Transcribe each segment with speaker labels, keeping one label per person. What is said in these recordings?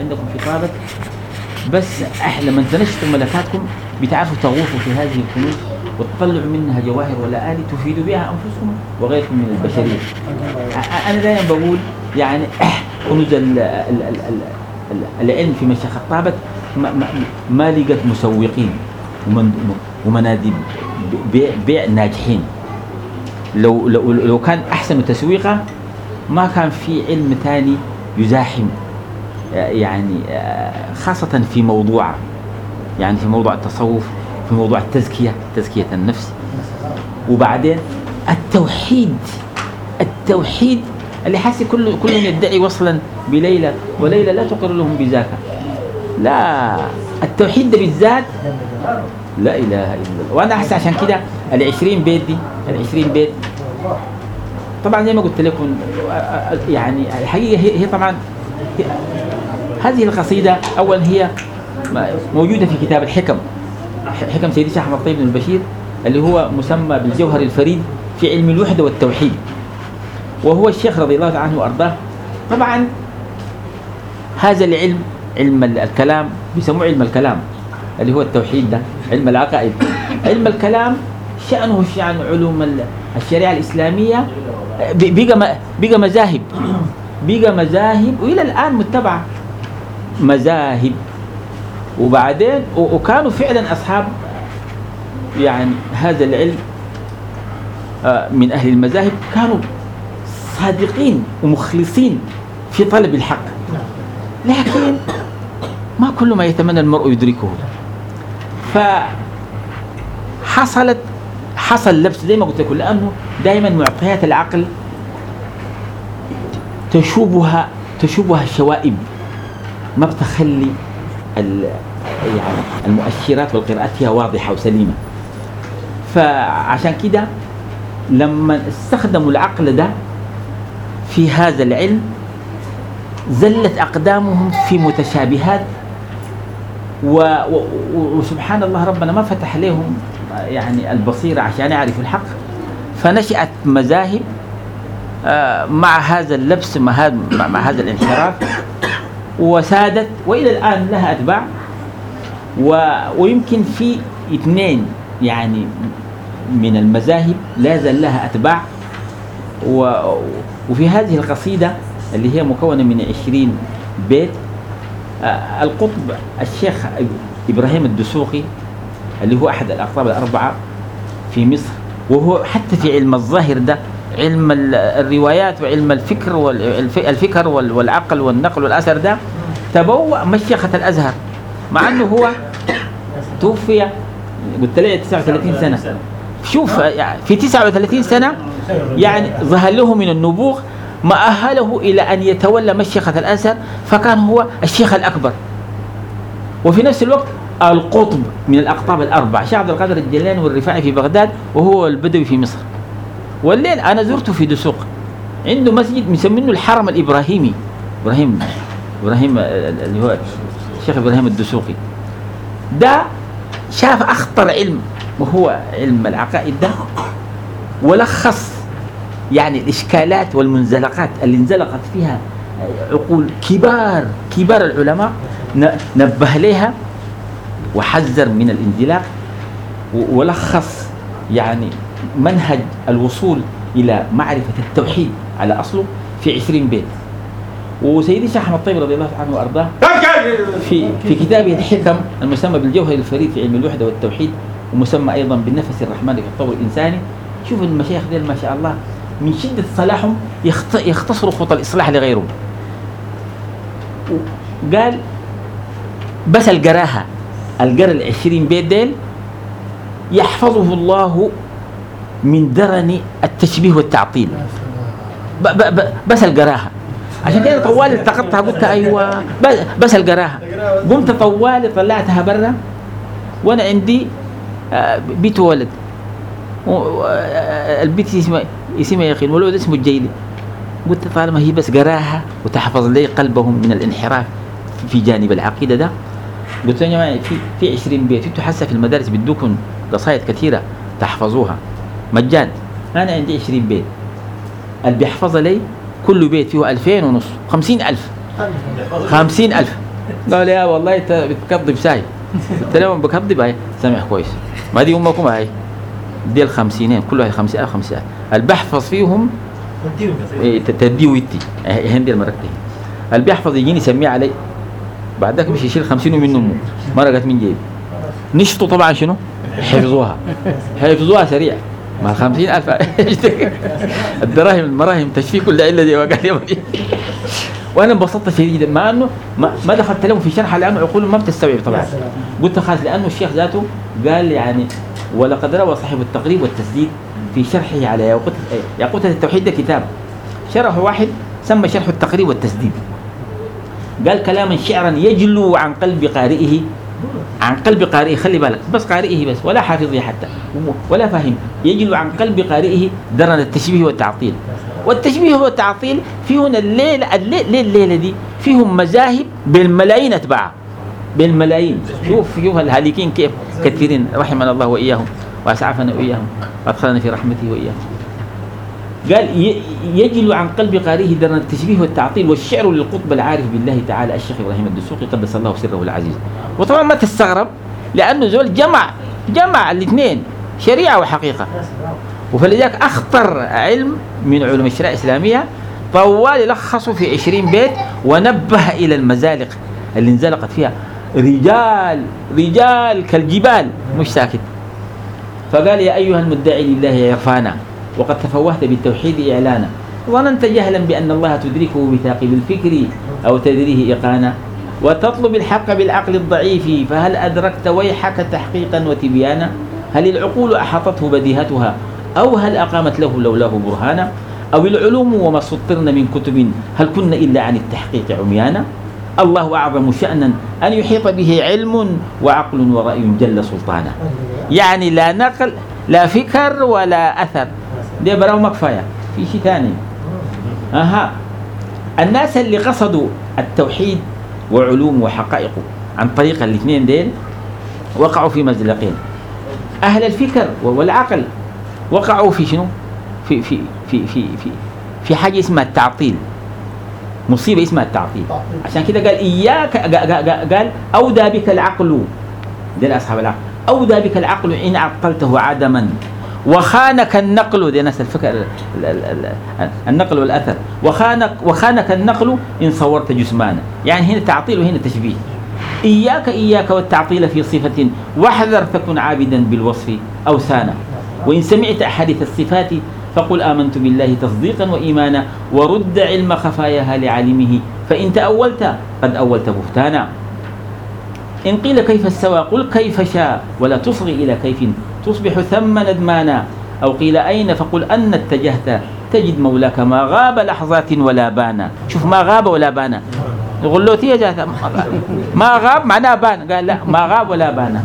Speaker 1: عندكم في طابة بس إحنا لما تنشطوا ملكاتكم بتعرفوا تغوصوا في هذه الكنوز وتطلعوا منها جواهر ولا آلي تفيدوا بها أنفسكم وغيركم من البشرية. أ- أنا دائما بقول يعني كنوز ال- ال- ال- ال- العلم في مشيخة طابة ما, ما, ما لقت مسوقين ومن ومناديب بيع, بيع ناجحين. لو لو لو كان أحسن تسويقا ما كان في علم ثاني يزاحم يعني آه، خاصة في موضوع يعني في موضوع التصوف في موضوع التزكية تزكية النفس. وبعدين التوحيد التوحيد اللي حاسس كل كل يدعي وصلا بليلى وليلى لا تقر لهم بذاك لا التوحيد ده بالذات لا إله إلا الله. وأنا أحس عشان كده ال 20 بيت دي ال 20 بيت طبعا زي ما قلت لكم يعني الحقيقة هي, هي طبعا هذه القصيدة اولا هي موجودة في كتاب الحكم. حكم سيدي شيخ احمد طيب بن البشير اللي هو مسمى بالجوهر الفريد في علم الوحده والتوحيد. وهو الشيخ رضي الله عنه وأرضاه. طبعا هذا العلم علم الكلام بيسموه علم الكلام اللي هو التوحيد ده علم العقائد. علم الكلام شأنه شأن علوم ال- الشريعة الإسلامية بقى بقى مذاهب. بقى مذاهب وإلى الآن متبعة. مذاهب. وبعدين وكانوا فعلا أصحاب يعني هذا العلم آه، من أهل المذاهب كانوا صادقين ومخلصين في طلب الحق. لكن ما كل ما يتمنى المرء يدركه. فحصلت حصل لبس زي ما قلت لكم لأنه دائما معطيات العقل تشوبها تشوبها الشوائب ما بتخلي يعني المؤشرات والقراءات فيها واضحة وسليمة. فعشان كده لما استخدموا العقل ده في هذا العلم زلت أقدامهم في متشابهات و... و... وسبحان الله ربنا ما فتح لهم يعني البصيرة عشان يعرفوا الحق. فنشأت مذاهب آه، مع هذا اللبس مع هذا الانحراف. وسادت وإلى الآن لها أتباع و... ويمكن في اثنين يعني من المذاهب لا زال لها أتباع و... وفي هذه القصيدة اللي هي مكونة من 20 بيت آه، القطب الشيخ إبراهيم الدسوقي اللي هو أحد الأقطاب الأربعة في مصر وهو حتى في علم الظاهر ده علم ال- الروايات وعلم الفكر والفكر والعقل والنقل والأثر ده تبوأ مشيخة الأزهر مع إنه هو توفي قلت لي 39 سنة. شوف في 39 سنة يعني ظهر له من النبوغ ما أهله إلى أن يتولى مشيخة الأزهر فكان هو الشيخ الأكبر. وفي نفس الوقت القطب من الأقطاب الأربع شيخ عبد القادر الجيلاني والرفاعي في بغداد وهو البدوي في مصر. والليل أنا زرته في دسوق. عنده مسجد مسمينه الحرم الإبراهيمي. إبراهيم إبراهيم اللي هو الشيخ إبراهيم الدسوقي. ده شاف أخطر علم وهو علم العقائد ده ولخص يعني الإشكالات والمنزلقات اللي انزلقت فيها عقول كبار كبار العلماء نبه لها وحذر من الانزلاق ولخص يعني منهج الوصول إلى معرفة التوحيد على أصله في عشرين بيت. وسيدي الشيخ أحمد طيب رضي الله عنه وأرضاه في في كتابه الحكم المسمى بالجوهر الفريد في علم الوحدة والتوحيد ومسمى أيضا بالنفس الرحمن في الطور الإنساني. شوف المشايخ ديل ما شاء الله من شدة صلاحهم يخت- يختصروا خطى الإصلاح لغيرهم. قال بس القراها القرأ العشرين بيت ديل يحفظه الله من درن التشبيه والتعطيل. ب ب ب بس القراها. عشان كده طوالي التقطتها قلت أيوه بس, بس القراها. قمت طوالي طلعتها برا وأنا عندي آه، بيت ولد. آه، البيت اسمه اسمه يقين والولد اسمه الجيلي. قلت طالما هي بس قراها وتحفظ لي قلبهم من الانحراف في جانب العقيدة ده. قلت يا جماعة في في 20 بيت أنتوا حاسه في المدارس بدوكم قصايد كثيرة تحفظوها. مجان. أنا عندي 20 بيت. اللي بيحفظها لي كل بيت فيه 2000 ونص. 50000 50000 قال يا والله انت بتكذب ساي قلت لهم بكذب هاي سامع كويس. ما دي أمكم هاي. دي الخمسينين. كلها خمسين خمسين اللي بحفظ فيهم إيه، ت- تدي ويدي إيه، هندي المركتي اللي بيحفظ يجيني يسميه علي. بعد ذاك مش يشيل 50 من أمه. مرقت من جيبي. نشطوا طبعا شنو؟ حفظوها. حفظوها سريع. ما 50000 الدراهم المراهم تشفي كل الا دي. وقال يا. وأنا انبسطت شديدا مع إنه ما, ما دخلت لهم في شرحها لأنه عقولهم ما بتستوعب طبعا. قلت خلاص لأنه الشيخ ذاته قال يعني ولقد روى صاحب التقريب والتسديد في شرحه على ياقوت ياقوتة التوحيد ده كتاب. شرحه واحد سمى شرح التقريب والتسديد. قال كلاما شعرا يجلو عن قلب قارئه عن قلب قارئه خلي بالك بس قارئه بس ولا حافظه حتى ولا فاهم. يجلو عن قلب قارئه درن التشبيه والتعطيل. والتشبيه والتعطيل فيهن الليلة الليلة, الليلة دي فيهم مذاهب بالملايين أتباع بالملايين. شوف شوف الهالكين كيف كثيرين رحمنا الله وإياهم وأسعفنا وإياهم وأدخلنا في رحمته وإياهم. قال يجل عن قلب قارئه درن التشبيه والتعطيل والشعر للقطب العارف بالله تعالى الشيخ إبراهيم الدسوقي قدس الله سره العزيز. وطبعا ما تستغرب لأنه زول جمع جمع الاثنين شريعة وحقيقة. وفلذلك أخطر علم من علوم الشريعة الإسلامية طوال لخصه في 20 بيت ونبه إلى المزالق اللي انزلقت فيها. رجال رجال كالجبال مش ساكت. فقال يا أيها المدعي لله عرفانا وقد تفوهت بالتوحيد إعلانا. ظننت جهلا بأن الله تدركه بثاقب الفكر أو تدريه إقانا. وتطلب الحق بالعقل الضعيف فهل أدركت ويحك تحقيقا وتبيانا؟ هل العقول أحاطته بديهتها؟ أو هل أقامت له لولاه برهانا؟ أو العلوم وما سطرن من كتب؟ هل كن إلا عن التحقيق عميانا؟ الله أعظم شأنا أن يحيط به علم وعقل ورأي جل سلطانا. يعني لا نقل لا فكر ولا أثر. دي براو ما كفاية في شيء ثاني. أها. الناس اللي قصدوا التوحيد وعلوم وحقائقه عن طريق الاثنين ديل وقعوا في مزلقين. أهل الفكر والعقل وقعوا في شنو؟ في في في في في, في حاجة اسمها التعطيل. مصيبة اسمها التعطيل. عشان كده قال إياك قا- قا- قا- قال أودى بك العقل. دين أصحاب العقل. أودى بك العقل إن عطلته عدما. وخانك النقل دي ناس الفكر ال- ال- ال- النقل والأثر. وخانك وخانك النقل إن صورت جسمانا. يعني هنا تعطيل وهنا تشبيه. إياك إياك والتعطيل في صفة واحذر تكن عابدا بالوصف أوثانا وإن سمعت أحاديث الصفات فقل آمنت بالله تصديقا وإيمانا ورد علم خفاياها لعالمه. فإن تأولت قد أولت بهتانا. إن قيل كيف استوى قل كيف شاء ولا تصغي إلى كيف تصبح ثم ندمانا. أو قيل أين؟ فقل أن اتجهت. تجد مولاك ما غاب لحظات ولا بانا. شوف ما غاب ولا بانا. غلوتية جات ما غاب؟ معناه بان قال لا ما غاب ولا بانا.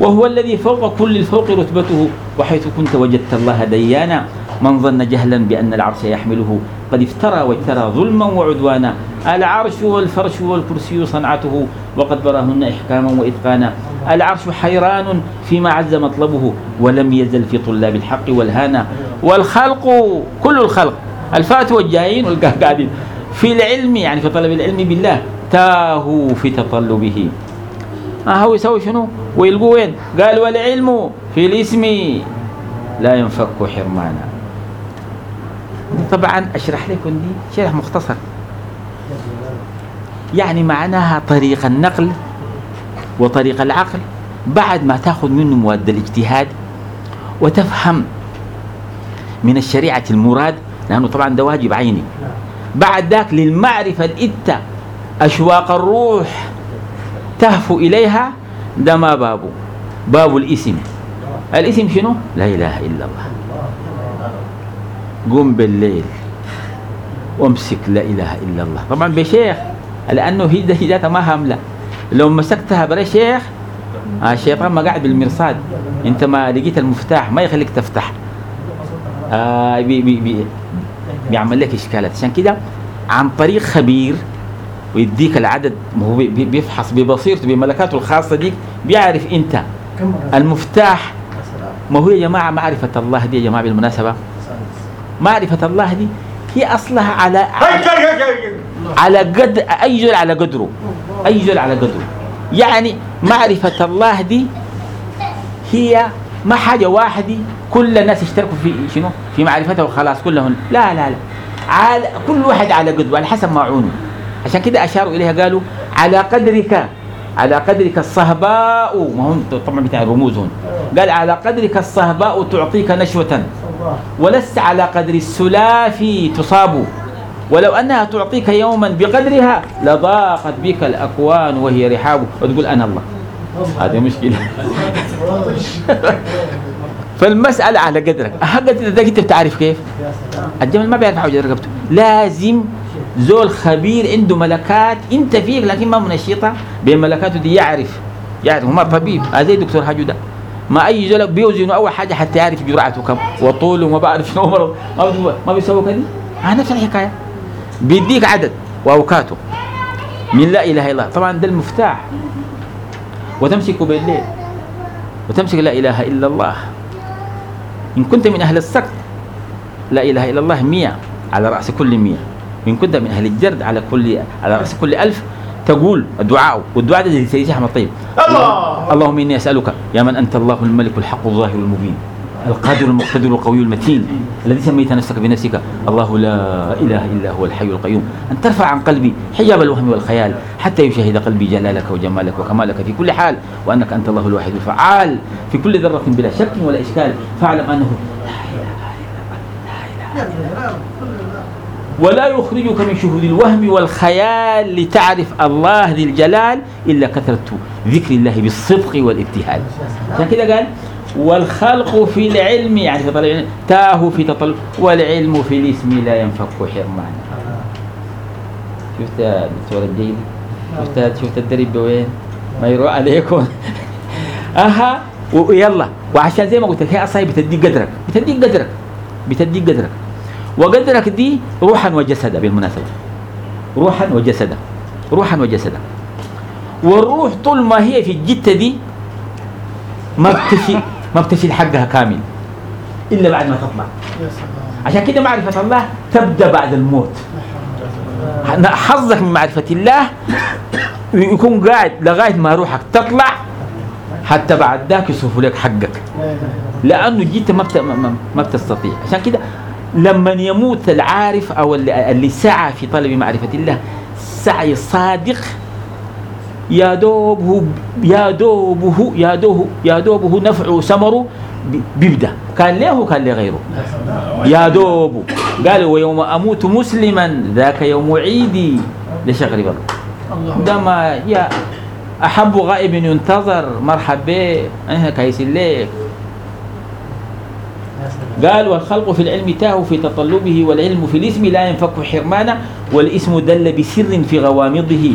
Speaker 1: وهو الذي فوق كل الفوق رتبته. وحيث كنت وجدت الله ديانا. من ظن جهلا بأن العرش يحمله. قد افترى واجترى ظلما وعدوانا. العرش والفرش والكرسي صنعته. وقد براهن إحكاما وإتقانا. العرش حيران فيما عز مطلبه ولم يزل في طلاب الحق والهانا والخلق كل الخلق الفات والجايين والقاعدين. في العلم يعني في طلب العلم بالله تاهوا في تطلبه. ما هو يسوي شنو؟ ويلقوا وين؟ قال والعلم في الاسم لا ينفك حرمانا. طبعا أشرح لكم دي شرح مختصر. يعني معناها طريق النقل وطريق العقل. بعد ما تاخذ منه مواد الاجتهاد وتفهم من الشريعة المراد لأنه طبعا ده واجب عيني. بعد ذاك للمعرفة الإتة أشواق الروح تهفو إليها ده ما بابه. باب الاسم الاسم شنو؟ لا إله إلا الله. قم بالليل وامسك لا إله إلا الله. طبعا بشيخ لأنه هي ذاتها ما هاملة لو مسكتها برا شيخ آه الشيطان ما قاعد بالمرصاد. أنت ما لقيت المفتاح ما يخليك تفتح. آه بي بي بي بيعمل لك إشكالات. عشان كده عن طريق خبير ويديك العدد ما هو بي- بيفحص ببصيرته بملكاته الخاصة ديك بيعرف أنت المفتاح. ما هو يا جماعة معرفة الله دي يا جماعة بالمناسبة؟ معرفة الله دي هي أصلها على, على على قدر أي زول على قدره أي زول على قدره. يعني معرفة الله دي هي ما حاجة واحدة كل الناس يشتركوا في شنو؟ في معرفته وخلاص كلهم لا لا لا. على كل واحد على قدره على حسب ما عونه. عشان كده أشاروا إليها قالوا على قدرك على قدرك الصهباء. ما هم طبعا بتاع الرموز هون. قال على قدرك الصهباء تعطيك نشوة. ولست على قدر السلاف تصاب. ولو أنها تعطيك يوما بقدرها لضاقت بك الأكوان وهي رحاب. وتقول أنا الله. هذه مشكلة. فالمسألة على قدرك. حق قدرك أنت بتعرف كيف؟ الجمل ما بيعرف حاجة رقبته لازم زول خبير عنده ملكات انت فيك لكن ما منشطة. بين ملكاته دي يعرف. يعرف. هو ما طبيب. زي دكتور حاجو ده. ما أي زول بيوزنوا أول حاجة حتى يعرف جرعته كم. وطوله وما بعرف شنو مرض ما ما بيسووا كده آه نفس الحكاية. بيديك عدد وأوقاته. من لا إله إلا الله. طبعا ده المفتاح. وتمسك بالليل. وتمسك لا إله إلا الله. إن كنت من أهل السقط لا إله إلا الله مية على رأس كل مية. وان كنت من أهل الجرد على كل على رأس كل ألف تقول الدعاء والدعاء ده زي احمد طيب. الله! اللهم إني أسألك يا من أنت الله الملك الحق الظاهر المبين القادر المقتدر القوي المتين الذي سميت نفسك بنفسك الله لا إله إلا هو الحي القيوم. أن ترفع عن قلبي حجاب الوهم والخيال حتى يشاهد قلبي جلالك وجمالك وكمالك في كل حال وأنك أنت الله الواحد الفعال. في كل ذرة بلا شك ولا إشكال فاعلم أنه لا إله إلا الله ولا يخرجك من شهود الوهم والخيال لتعرف الله ذي الجلال إلا كثرة ذكر الله بالصدق والابتهال. عشان كده قال؟ والخلق في العلم يعني في طلب تاه في تطلب والعلم في الاسم لا ينفك حرمان شفت يا دكتور الدين؟ شفت شفت الدرب وين؟ ما يروح عليكم. أها ويلا. وعشان زي ما قلت لك هي أصلا بتديك قدرك بتديك قدرك بتديك قدرك. وقدرك دي روحا وجسدا بالمناسبة. روحا وجسدا. روحا وجسدا. والروح طول ما هي في الجتة دي ما بتفي ما بتفي حقها كامل. إلا بعد ما تطلع. عشان كده معرفة الله تبدأ بعد الموت. حظك من معرفة الله يكون قاعد لغاية ما روحك تطلع حتى بعد ذاك يصرفوا لك حقك. لأنه جيت ما ما بتستطيع. عشان كده لما يموت العارف أو اللي سعى في طلب معرفة الله سعي صادق يا دوبه يا دوبه يا دوبه يا دوبه نفعه ثمره بيبدأ. كان له كان لغيره؟ يا دوب قال ويوم أموت مسلما ذاك يوم عيدي لشغل بر. ده ما يا أحب غائب ينتظر مرحب به كيس ليك قال والخلق في العلم تاه في تطلبه والعلم في الاسم لا ينفك حرمانا والاسم دل بسر في غوامضه.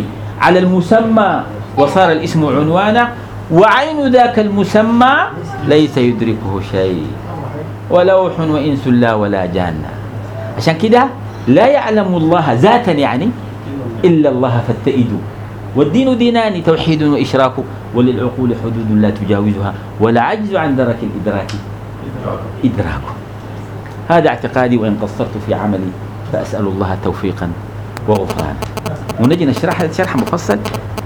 Speaker 1: على المسمى وصار الاسم عنوانا وعين ذاك المسمى ليس يدركه شيء. ولوح وإنس لا ولا جان عشان كده لا يعلم الله ذاتا يعني إلا الله فاتئدوا. والدين دينان توحيد وإشراك وللعقول حدود لا تجاوزها ولا عجز عن درك الإدراك. إدراكه. هذا اعتقادي وإن قصرت في عملي فأسأل الله توفيقا وغفرانا ونجي نشرح هذا الشرح مفصل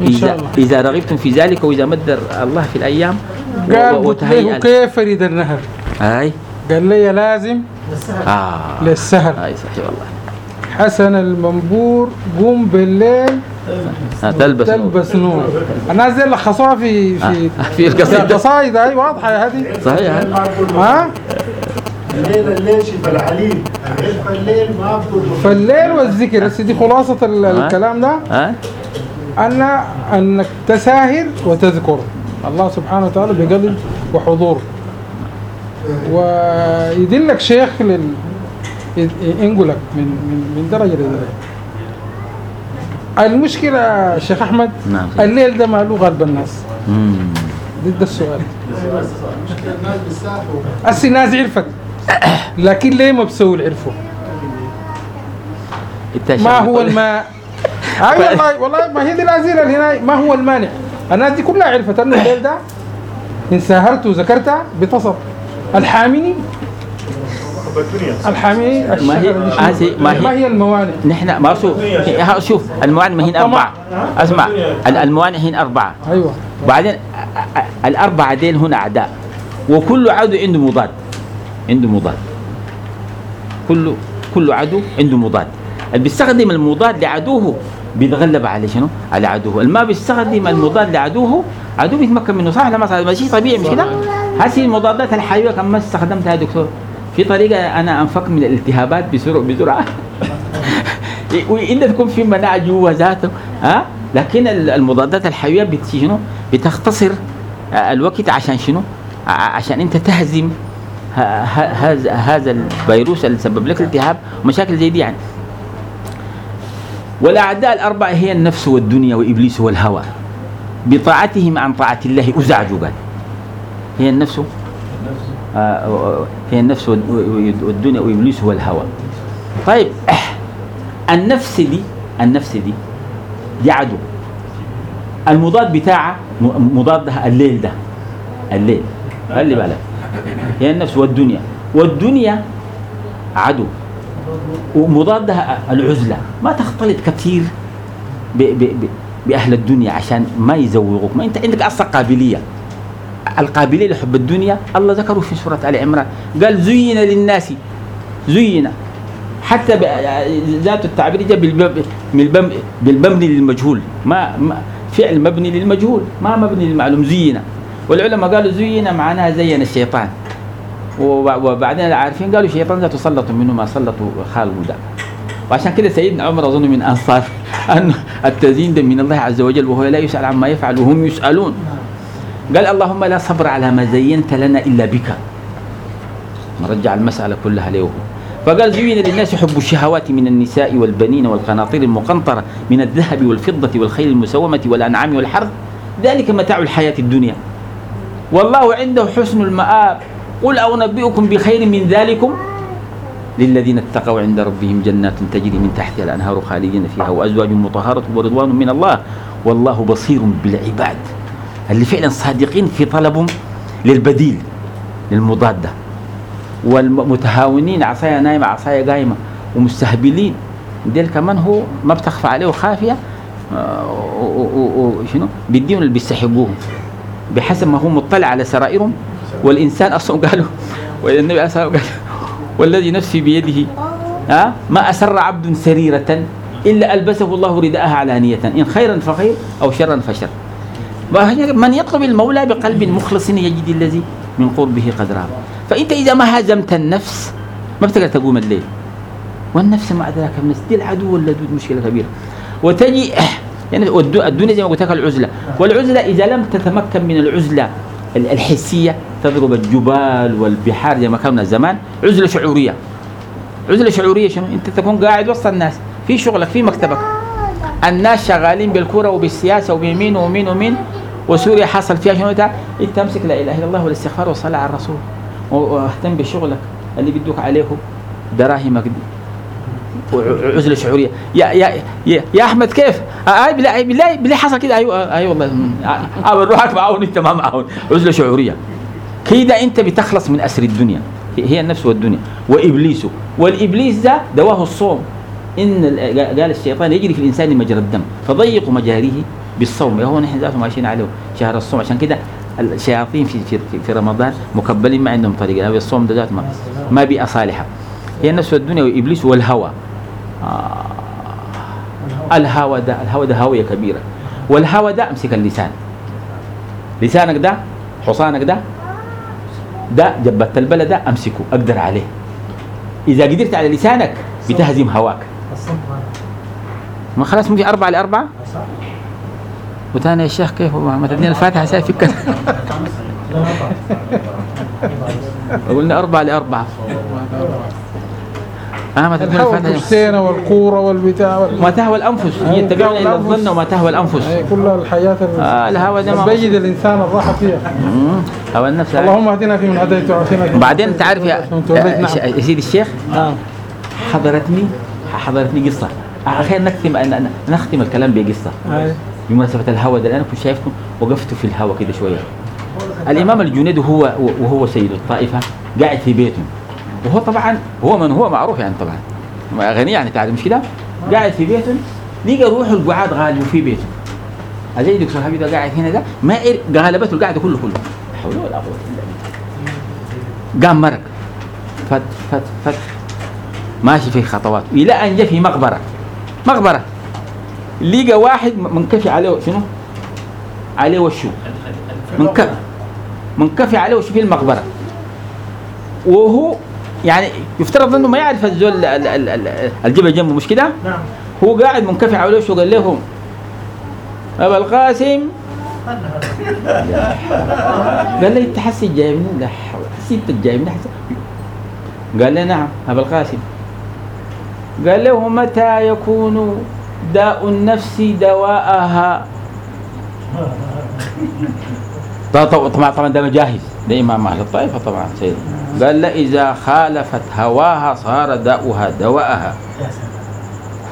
Speaker 1: إذا, إذا رغبتم في ذلك وإذا مدر الله في الأيام
Speaker 2: له كيف يريد النهر؟
Speaker 1: أي.
Speaker 2: قال لي لازم.
Speaker 1: آه.
Speaker 2: للسهر.
Speaker 1: أي صحيح والله.
Speaker 2: حسن المنبور قوم بالليل
Speaker 1: تلبس
Speaker 2: تلبس نور. الناس دي لخصوها في في
Speaker 1: آه في القصيدة.
Speaker 2: القصايد هاي واضحة يا هذه
Speaker 1: صحيح.
Speaker 2: ها؟
Speaker 3: الليل الليل شف العليل فالليل ما
Speaker 2: فالليل والذكر. بس دي خلاصة ال- الكلام ده. ان أنك تساهر وتذكر. الله سبحانه وتعالى بقلب وحضور. ويدلك شيخ لل ينقلك من من من درجة لدرجه المشكلة شيخ أحمد
Speaker 1: نعم.
Speaker 2: الليل ده ماله غالب الناس.
Speaker 1: مم.
Speaker 2: ده السؤال.
Speaker 3: المشكلة
Speaker 2: هسه الناس عرفت لكن ليه ما عرفوا
Speaker 1: إنت
Speaker 2: ما هو
Speaker 1: بتقول-
Speaker 2: الماء أي والله والله ما هي دي الاسئله اللي هنا. ما هو المانع؟ الناس دي كلها عرفت أنه الليل ده إن ساهرت وذكرت بتصل الحامني الحامي
Speaker 1: ما هي؟ ما هي؟
Speaker 2: الموانئ؟
Speaker 1: نحن ما شوف شوف الموانئ ما هي أربعة. أسمع ال- الموانئ هي أربعة.
Speaker 2: أيوه.
Speaker 1: بعدين الأربعة ديل هنا أعداء. وكل عدو عنده مضاد. عنده مضاد. كل كل عدو عنده مضاد. اللي بيستخدم المضاد لعدوه بيتغلب على شنو؟ على عدوه، اللي ما بيستخدم المضاد لعدوه عدو بيتمكن منه. صح ولا ما صح؟ شيء طبيعي مش كده؟ هذه المضادات الحيوية كم ما استخدمتها يا دكتور؟ في طريقة أنا انفك من الالتهابات بسرعة بسرعة. وانت تكون في مناعة جوا ذاته ها؟ لكن ال- المضادات الحيوية بت- شنو؟ بتختصر آه، الوقت عشان شنو؟ عشان أنت تهزم هذا هذا الفيروس اللي سبب لك التهاب ومشاكل زي دي يعني. والأعداء الأربعة هي النفس والدنيا وإبليس والهوى. بطاعتهم عن طاعة الله أزعجوا قال هي النفس. هي النفس والد- والدنيا وإبليس والهوى طيب النفس دي النفس دي دي عدو. المضاد بتاعها مضادها الليل ده. الليل. خلي بالك. هي النفس والدنيا. والدنيا عدو. ومضادها العزلة. ما تختلط كثير بأهل الدنيا عشان ما يزوغوك. ما أنت عندك أصلا قابلية. القابلية لحب الدنيا الله ذكره في سورة آل عمران. قال زين للناس زين. حتى ذات التعبير جاء بالمبني للمجهول. ما, فعل مبني للمجهول ما مبني للمعلوم. زين. والعلماء قالوا زين معناها زين الشيطان. وب- وبعدين العارفين قالوا الشيطان ذاته سلطوا منه ما سلطوا خالق ده وعشان كده سيدنا عمر أظن من أنصار أن التزيين ده من الله عز وجل وهو لا يسأل عما يفعل وهم يسألون. قال اللهم لا صبر على ما زينت لنا إلا بك. نرجع المسألة كلها له فقال زين للناس حب الشهوات من النساء والبنين والقناطير المقنطرة من الذهب والفضة والخيل المسومة والأنعام والحرث. ذلك متاع الحياة الدنيا. والله عنده حسن المآب. قل أنبئكم بخير من ذلكم. للذين اتقوا عند ربهم جنات تجري من تحتها الأنهار خالدين فيها وأزواج مطهرة ورضوان من الله. والله بصير بالعباد. اللي فعلا صادقين في طلبهم للبديل للمضادة والمتهاونين عصايا نايمة عصايا قايمة ومستهبلين. ديل كمان هو ما بتخفى عليه خافية آه، وشنو بيديهم اللي بيستحقوه بحسب ما هو مطلع على سرائرهم والإنسان أصلا قالوا والنبي والسلام قال والذي نفسي بيده ها ما أسر عبد سريرة إلا ألبسه الله رداءها علانية إن خيرا فخير أو شرا فشر. من يطلب المولى بقلب مخلص يجد الذي من قربه قد رام فإنت إذا ما هزمت النفس ما بتقدر تقوم الليل. والنفس ما أدراك من دي العدو واللدود مشكلة كبيرة. وتجي يعني الدنيا زي ما قلت لك العزلة. والعزلة إذا لم تتمكن من العزلة ال- الحسية تضرب الجبال والبحار زي ما كنا زمان. عزلة شعورية. عزلة شعورية شنو؟ أنت تكون قاعد وسط الناس. في شغلك في مكتبك. الناس شغالين بالكره وبالسياسة وبيمين ومين ومين. وسوريا حصل فيها شنو انت تمسك لا اله الا الله والاستغفار والصلاة على الرسول. واهتم بشغلك اللي بيدوك عليه دراهمك دي. وعزلة شعورية. يا يا يا, يا أحمد كيف؟ آه بالله بالله بالله حصل كده. أيوه آه أيوه والله. آه آه بروحك معاون أنت ما معاون. عزلة شعورية. كده أنت بتخلص من أسر الدنيا. هي النفس والدنيا. وإبليس. والإبليس ده دواه الصوم. إن ال- قال الشيطان يجري في الإنسان مجرى الدم. فضيقوا مجاريه بالصوم. هو نحن ذاته ماشيين عليه شهر الصوم. عشان كده الشياطين في في في رمضان مكبلين ما عندهم طريقة. الصوم ده ذاته ما, ما بيئة صالحة. هي النفس والدنيا وإبليس والهوى. آه الهوى ده الهوى ده هاويه كبيرة. والهوى ده أمسك اللسان. لسانك ده حصانك ده ده جبت البلد ده أمسكه. أقدر عليه. إذا قدرت على لسانك بتهزم هواك. ما خلاص ممكن أربعة لأربعة؟ وتاني يا شيخ كيف ما تدينا الفاتحة ساي فكر قلنا أربعة لأربعة. آه ما
Speaker 2: الهوى
Speaker 1: الفاتحة
Speaker 2: الكشتينة والكورة والبتاع وال-
Speaker 1: ما تهوى الأنفس. هي يتبعون إلا الظن وما تهوى الأنفس.
Speaker 2: هي كل الحياة
Speaker 1: آه الهوى ده ما
Speaker 2: بيجد الإنسان الراحة فيها.
Speaker 1: هوى النفس.
Speaker 2: اللهم اهدنا فيمن هديت وعافنا فيمن
Speaker 1: بعدين
Speaker 2: عافيت.
Speaker 1: تعرف يا
Speaker 2: نعم.
Speaker 1: سيدي الشيخ
Speaker 2: نعم.
Speaker 1: حضرتني حضرتني قصة. أخيرا نختم نختم الكلام بقصة.
Speaker 2: هاي.
Speaker 1: بمناسبة الهوى ده أنا كنت شايفكم وقفت في الهوى كده شوية. الإمام الجنيد وهو وهو سيد الطائفة قاعد في بيته. وهو طبعا هو من هو معروف يعني طبعا. غني يعني تعرف مش كده؟ قاعد في بيته لقى روح القعاد غالبه في بيته. زي دكتور حبيب قاعد هنا ده؟ ما غلبته القعده كله كله. لا حول ولا قوة إلا بالله. قام مرق. فت فت فت. ماشي في خطوات. إلى أن جاء في مقبرة. مقبرة. لقى واحد منكفي عليه شنو؟ عليه وشه منكفي منكفي عليه وشه في المقبرة. وهو يعني يفترض إنه ما يعرف الزول ال- ال- ال- ال- الجبل جنبه مش كده؟
Speaker 3: نعم.
Speaker 1: هو قاعد منكفي على وشه قال لهم؟ أبا القاسم. قال لي أنت حسي جاي من لا حول حسي انت جاي من قال لي نعم أبا القاسم. قال له متى يكون داء النفس دواءها. طبعا طبعا ده جاهز ده إمام أهل الطائفه طبعا سيد. قال له إذا خالفت هواها صار داؤها دواءها.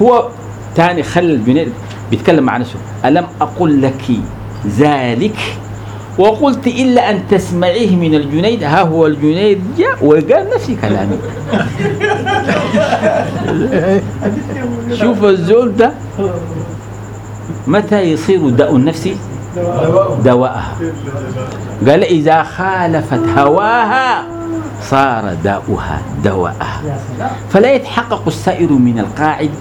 Speaker 1: هو تاني الجنيد بيتكلم مع نفسه. ألم أقل لك ذلك؟ وقلت إلا أن تسمعيه من الجنيد ها هو الجنيد جاء وقال نفسي كلامي. شوف الزول ده متى يصير داء النفس؟ دواءها. قال إذا خالفت هواها صار داؤها دواءها. فلا يتحقق السائر من القاعد.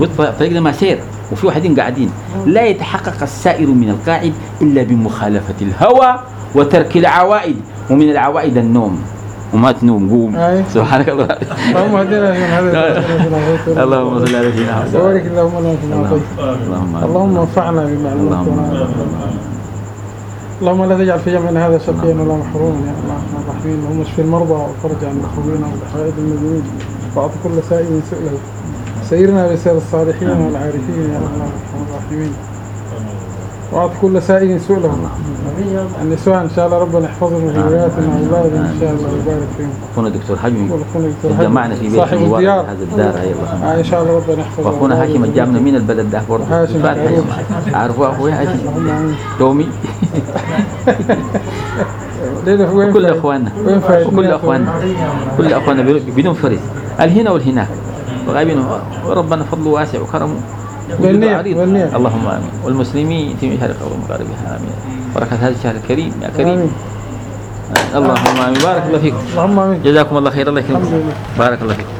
Speaker 1: هو الطريق ده ما سير. وفي واحدين قاعدين. لا يتحقق السائر من القاعد إلا بمخالفة الهوى وترك العوائد ومن العوائد النوم. وما تنوم قوم. سبحانك الله.
Speaker 2: اللهم اهدنا
Speaker 1: اللهم صل على سيدنا محمد.
Speaker 2: وبارك اللهم لنا فيما
Speaker 1: اللهم
Speaker 2: اللهم انفعنا بما
Speaker 1: اللهم
Speaker 2: علمتنا اللهم لا تجعل في جمعنا هذا شقيا ولا محروما يا الله ارحم الراحمين اللهم اشف المرضى وفرج عن المكروبين والحوائج المدينين وأعط كل سائل سؤله. سيرنا بسير الصالحين والعارفين يا ارحم الراحمين واعط كل سائل سؤله النساء أن شاء الله ربنا يحفظهم في ولاياتنا واولادنا إن شاء الله ويبارك فيهم.
Speaker 1: أخونا دكتور حجمي جمعنا في بيت مبارك هذا الدار
Speaker 2: آه إن شاء الله ربنا يحفظه.
Speaker 1: واخونا هاشم الجامنا من البلد ده برضه.
Speaker 2: هاشم
Speaker 1: عارفه أخويا هاشم. تومي كل؟
Speaker 2: أخواننا؟
Speaker 1: كل أخواننا. كل أخواننا بدون- بدون فرز الهنا والهناك وغايبين وربنا فضله واسع وكرمه. عريض.
Speaker 2: والنية.
Speaker 1: اللهم آمين. والمسلمين في مشارق الأرض ومغاربها آمين. بركة هذا الشهر الكريم يا كريم.
Speaker 2: آمين.
Speaker 1: اللهم آمين. بارك الله فيكم
Speaker 2: اللهم آمين.
Speaker 1: جزاكم الله خير. الله يكرمكم. بارك الله فيكم